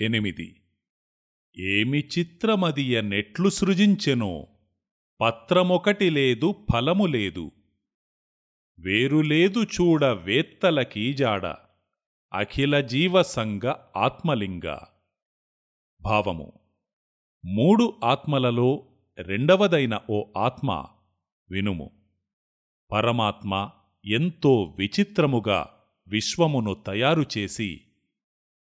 ఎనిమిది. ఏమి చిత్రమదియ నెట్లు సృజించెనో పత్రమొకటి లేదు ఫలము లేదు. వేరు లేదు చూడ వేత్తలకీజాడ అఖిల జీవసంగ ఆత్మలింగ. భావము. మూడు ఆత్మలలో రెండవదైన ఓ ఆత్మ వినుము. పరమాత్మ ఎంతో విచిత్రముగా విశ్వమును తయారుచేసి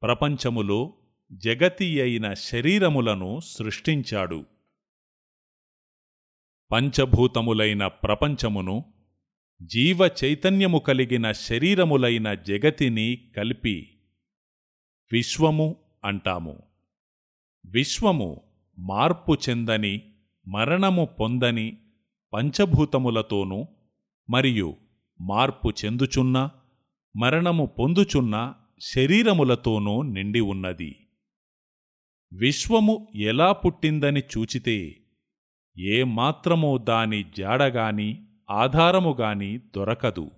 ప్రపంచములో జగతి అయిన శరీరములను సృష్టించాడు. పంచభూతములైన ప్రపంచమును జీవ చైతన్యము కలిగిన శరీరములైన జగతిని కలిపి విశ్వము అంటాము. విశ్వము మార్పు చెందని మరణము పొందని పంచభూతములతోనూ మరియు మార్పు చెందుచున్న మరణము పొందుచున్న శరీరములతోనూ నిండి ఉన్నది. విశ్వము ఎలా పుట్టిందని చూచితే ఏ దాని జాడగాని ఆధారముగాని దొరకదు.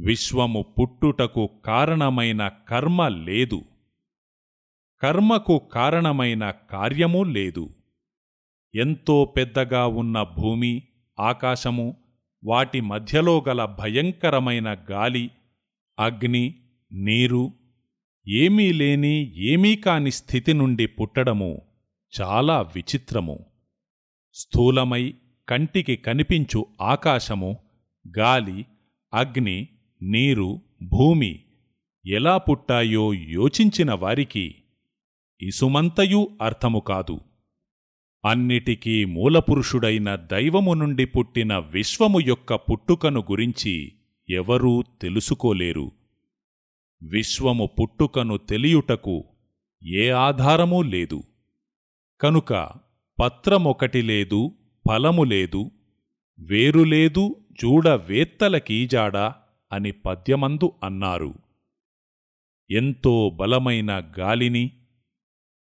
విశ్వము పుట్టుటకు కారణమైన కర్మ లేదు. కర్మకు కారణమైన కార్యమూ లేదు. ఎంతో పెద్దగా ఉన్న భూమి ఆకాశము వాటి మధ్యలో గల భయంకరమైన గాలి అగ్ని నీరు ఏమీ లేని ఏమీ కాని స్థితి నుండి పుట్టడము చాలా విచిత్రము. స్థూలమై కంటికి కనిపించు ఆకాశము గాలి అగ్ని నీరు భూమి ఎలా పుట్టాయో యోచించిన వారికి ఇసుమంతయూ అర్థము కాదు. అన్నిటికీ మూలపురుషుడైన దైవము నుండి పుట్టిన విశ్వము యొక్క పుట్టుకను గురించి ఎవరూ తెలుసుకోలేరు. విశ్వము పుట్టుకను తెలియుటకు ఏ ఆధారమూ లేదు. కనుక పత్రమొకటి లేదు ఫలము లేదు వేరులేదు చూడ వేత్తలకీజాడా అని పద్యమందు అన్నారు. ఎంతో బలమైన గాలిని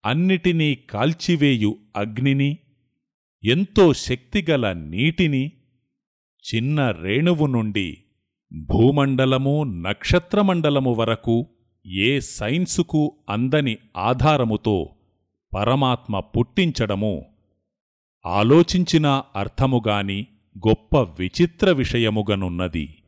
అన్నిటినీ కాల్చివేయు అగ్నిని ఎంతో శక్తిగల నీటిని చిన్న రేణువు నుండి భూమండలము నక్షత్రమండలము వరకు ఏ సైన్సుకు అందని ఆధారముతో పరమాత్మ పుట్టించడము. ఆలోచించినా అర్థముగాని గొప్ప విచిత్ర విషయముగనున్నది.